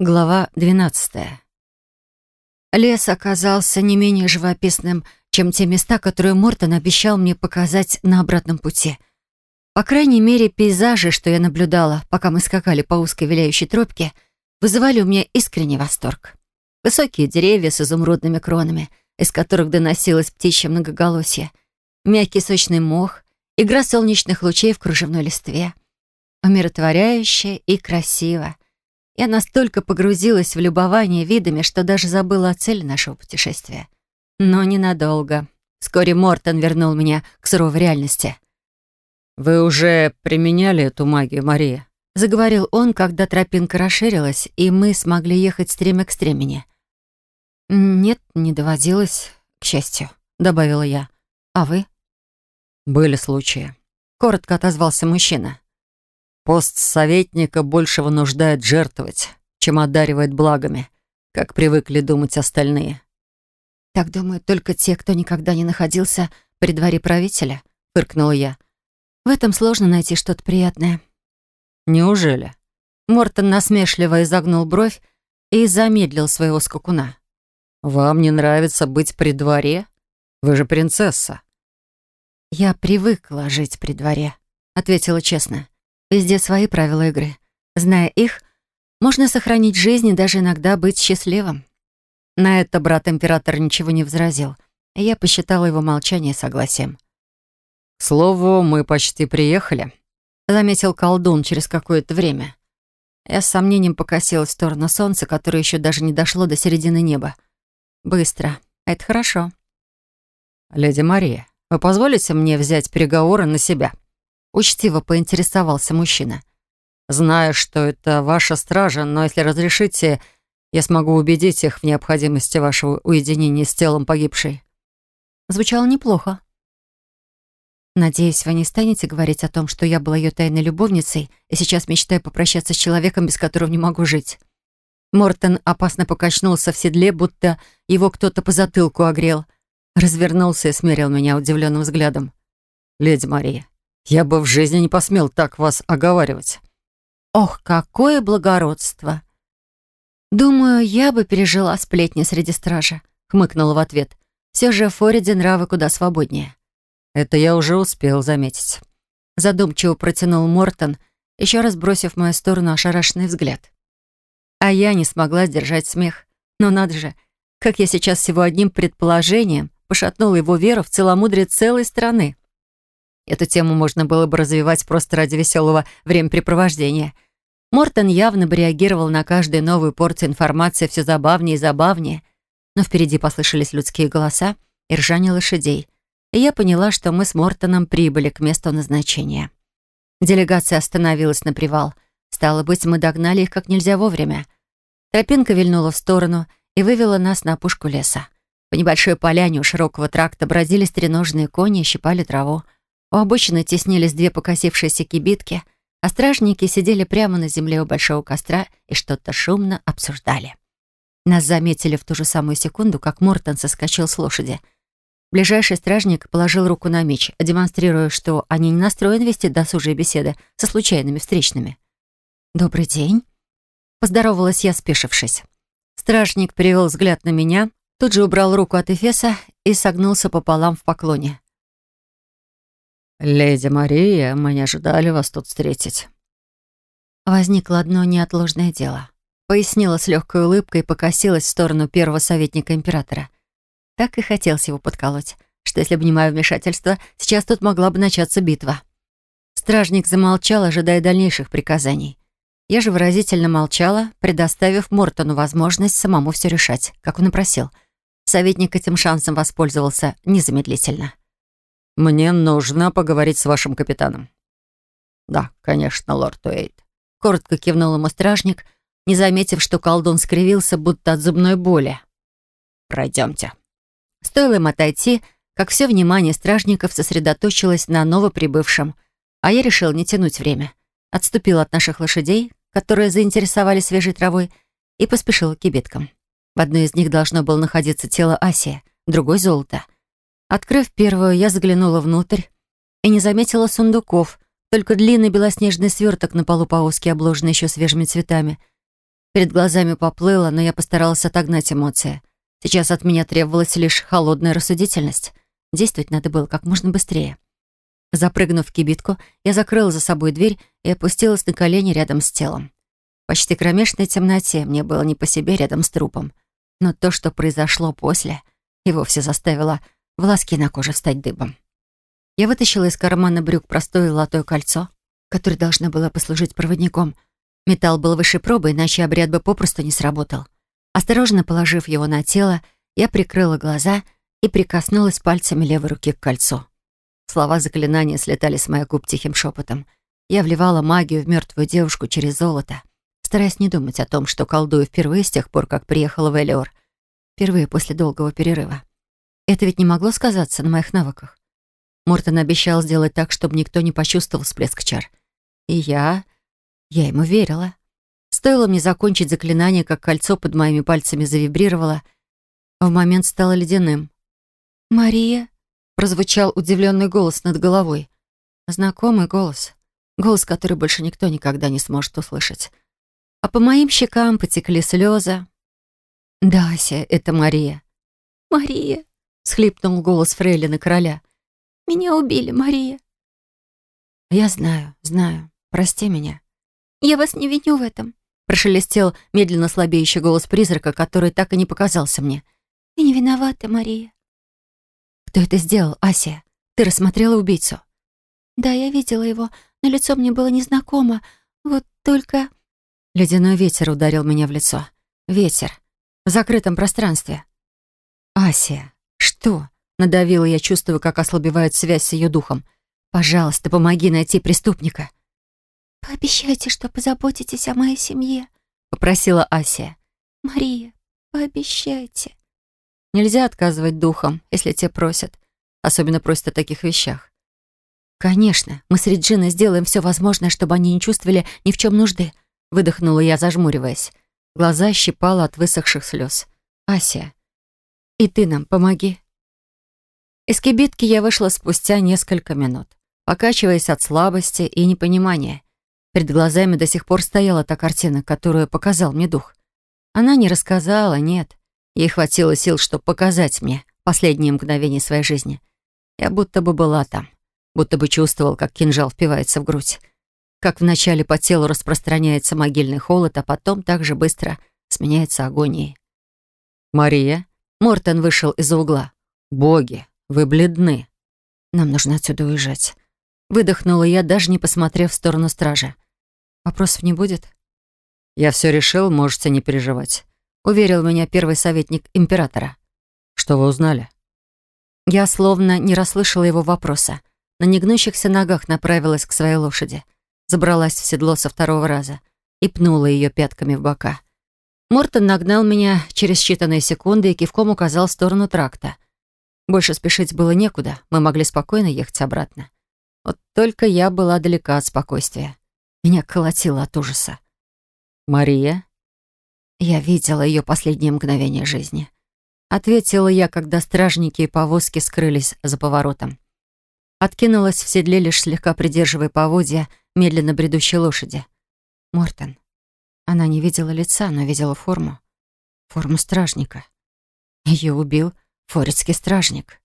Глава 12. Лес оказался не менее живописным, чем те места, которые Мортон обещал мне показать на обратном пути. По крайней мере, пейзажи, что я наблюдала, пока мы скакали по узкой виляющей тропке, вызывали у меня искренний восторг. Высокие деревья с изумрудными кронами, из которых доносилось птичье многоголосие, мягкий сочный мох, игра солнечных лучей в кружевной листве. Умиротворяюще и красиво — я настолько погрузилась в любование видами, что даже забыла о цели нашего путешествия. Но ненадолго. Вскоре Мортон вернул меня к суровой реальности. «Вы уже применяли эту магию, Мария?» Заговорил он, когда тропинка расширилась, и мы смогли ехать стремя к стремени. «Нет, не доводилось, к счастью», — добавила я. «А вы?» «Были случаи», — коротко отозвался мужчина. Пост советника больше вынуждает жертвовать, чем одаривает благами, как привыкли думать остальные. «Так думают только те, кто никогда не находился при дворе правителя», — фыркнула я. «В этом сложно найти что-то приятное». «Неужели?» Мортон насмешливо изогнул бровь и замедлил своего скакуна. «Вам не нравится быть при дворе? Вы же принцесса». «Я привыкла жить при дворе», — ответила честно. Везде свои правила игры. Зная их, можно сохранить жизнь и даже иногда быть счастливым. На это брат императора ничего не возразил, и я посчитала его молчание согласием. «К слову, мы почти приехали», — заметил колдун через какое-то время. Я с сомнением покосилась в сторону солнца, которое еще даже не дошло до середины неба. Быстро. Это хорошо. «Леди Мария, вы позволите мне взять переговоры на себя?» Учтиво поинтересовался мужчина. «Знаю, что это ваша стража, но если разрешите, я смогу убедить их в необходимости вашего уединения с телом погибшей». Звучало неплохо. «Надеюсь, вы не станете говорить о том, что я была ее тайной любовницей и сейчас мечтаю попрощаться с человеком, без которого не могу жить». Мортон опасно покачнулся в седле, будто его кто-то по затылку огрел. Развернулся и смерил меня удивленным взглядом. «Леди Мария, я бы в жизни не посмел так вас оговаривать. Ох, какое благородство! Думаю, я бы пережила сплетни среди стража, хмыкнула в ответ. Все же в Фориде нравы куда свободнее. Это я уже успел заметить. Задумчиво протянул Мортон, еще раз бросив в мою сторону ошарашенный взгляд. А я не смогла сдержать смех. Но надо же, как я сейчас всего одним предположением пошатнула его веру в целомудрие целой страны. Эту тему можно было бы развивать просто ради веселого времяпрепровождения. Мортон явно бы реагировал на каждую новую порцию информации все забавнее и забавнее. Но впереди послышались людские голоса и ржание лошадей. И я поняла, что мы с Мортоном прибыли к месту назначения. Делегация остановилась на привал. Стало быть, мы догнали их как нельзя вовремя. Тропинка вильнула в сторону и вывела нас на опушку леса. По небольшой поляне у широкого тракта бродили стреножные кони и щипали траву. У обочины теснились две покосившиеся кибитки, а стражники сидели прямо на земле у большого костра и что-то шумно обсуждали. Нас заметили в ту же самую секунду, как Мортон соскочил с лошади. Ближайший стражник положил руку на меч, демонстрируя, что они не настроены вести досужие беседы со случайными встречными. «Добрый день», — поздоровалась я, спешившись. Стражник перевел взгляд на меня, тут же убрал руку от Эфеса и согнулся пополам в поклоне. «Леди Мария, мы не ожидали вас тут встретить». Возникло одно неотложное дело. Пояснила с легкой улыбкой и покосилась в сторону первого советника императора. Так и хотелось его подколоть, что если бы не мое вмешательство, сейчас тут могла бы начаться битва. Стражник замолчал, ожидая дальнейших приказаний. Я же выразительно молчала, предоставив Мортону возможность самому все решать, как он и просил. Советник этим шансом воспользовался незамедлительно. «Мне нужно поговорить с вашим капитаном». «Да, конечно, лорд Уэйт», — коротко кивнул ему стражник, не заметив, что колдун скривился, будто от зубной боли. «Пройдемте». Стоило им отойти, как все внимание стражников сосредоточилось на новоприбывшем, а я решил не тянуть время. Отступил от наших лошадей, которые заинтересовали свежей травой, и поспешил к кибиткам. В одной из них должно было находиться тело Асия, другой — золото — Открыв первую, я заглянула внутрь и не заметила сундуков, только длинный белоснежный сверток на полу повозки, обложенный еще свежими цветами. Перед глазами поплыло, но я постаралась отогнать эмоции. Сейчас от меня требовалась лишь холодная рассудительность. Действовать надо было как можно быстрее. Запрыгнув в кибитку, я закрыла за собой дверь и опустилась на колени рядом с телом. В почти кромешной темноте мне было не по себе рядом с трупом. Но то, что произошло после, и вовсе заставило волоски на коже встать дыбом. Я вытащила из кармана брюк простое золотое кольцо, которое должно было послужить проводником. Металл был выше пробы, иначе обряд бы попросту не сработал. Осторожно положив его на тело, я прикрыла глаза и прикоснулась пальцами левой руки к кольцу. Слова заклинания слетали с моих губ тихим шепотом. Я вливала магию в мертвую девушку через золото, стараясь не думать о том, что колдую впервые с тех пор, как приехала в Элиор. Впервые после долгого перерыва. Это ведь не могло сказаться на моих навыках. Мортон обещал сделать так, чтобы никто не почувствовал всплеск чар. И я... я ему верила. Стоило мне закончить заклинание, как кольцо под моими пальцами завибрировало. В момент стало ледяным. «Мария?» прозвучал удивленный голос над головой. Знакомый голос. Голос, который больше никто никогда не сможет услышать. А по моим щекам потекли слезы. «Да, Ася, это Мария». «Мария», — схлипнул голос Фрейлина короля. «Меня убили, Мария». «Я знаю, знаю. Прости меня». «Я вас не виню в этом», — прошелестел медленно слабеющий голос призрака, который так и не показался мне. «Ты не виновата, Мария. «Кто это сделал, Ася? Ты рассмотрела убийцу?» «Да, я видела его, но лицо мне было незнакомо. Вот только...» Ледяной ветер ударил меня в лицо. Ветер. В закрытом пространстве. «Ася, что?» Надавила я, чувствую, как ослабевает связь с ее духом. «Пожалуйста, помоги найти преступника». «Пообещайте, что позаботитесь о моей семье», — попросила Ася. «Мария, пообещайте». Нельзя отказывать духам, если те просят. Особенно просят о таких вещах. «Конечно, мы с Реджиной сделаем все возможное, чтобы они не чувствовали ни в чем нужды», выдохнула я, зажмуриваясь. Глаза щипала от высохших слез. «Ася, и ты нам помоги». Из кибитки я вышла спустя несколько минут, покачиваясь от слабости и непонимания. Перед глазами до сих пор стояла та картина, которую показал мне дух. Она не рассказала, нет. Ей хватило сил, чтобы показать мне последние мгновения своей жизни. Я будто бы была там, будто бы чувствовал, как кинжал впивается в грудь. Как вначале по телу распространяется могильный холод, а потом так же быстро сменяется агонией. «Мария?» Мортон вышел из-за угла. «Боги, вы бледны. Нам нужно отсюда уезжать». Выдохнула я, даже не посмотрев в сторону стража. «Вопросов не будет?» «Я все решил, можете не переживать уверил меня первый советник императора. «Что вы узнали?» Я словно не расслышала его вопроса. На негнущихся ногах направилась к своей лошади. Забралась в седло со второго раза и пнула ее пятками в бока. Мортон нагнал меня через считанные секунды и кивком указал в сторону тракта. Больше спешить было некуда, мы могли спокойно ехать обратно. Вот только я была далека от спокойствия. Меня колотило от ужаса. «Мария?» Я видела ее последнее мгновение жизни. Ответила я, когда стражники и повозки скрылись за поворотом. Откинулась в седле, лишь слегка придерживая поводья медленно бредущей лошади. Мортон. Она не видела лица, но видела форму. Форму стражника. Ее убил форецкий стражник.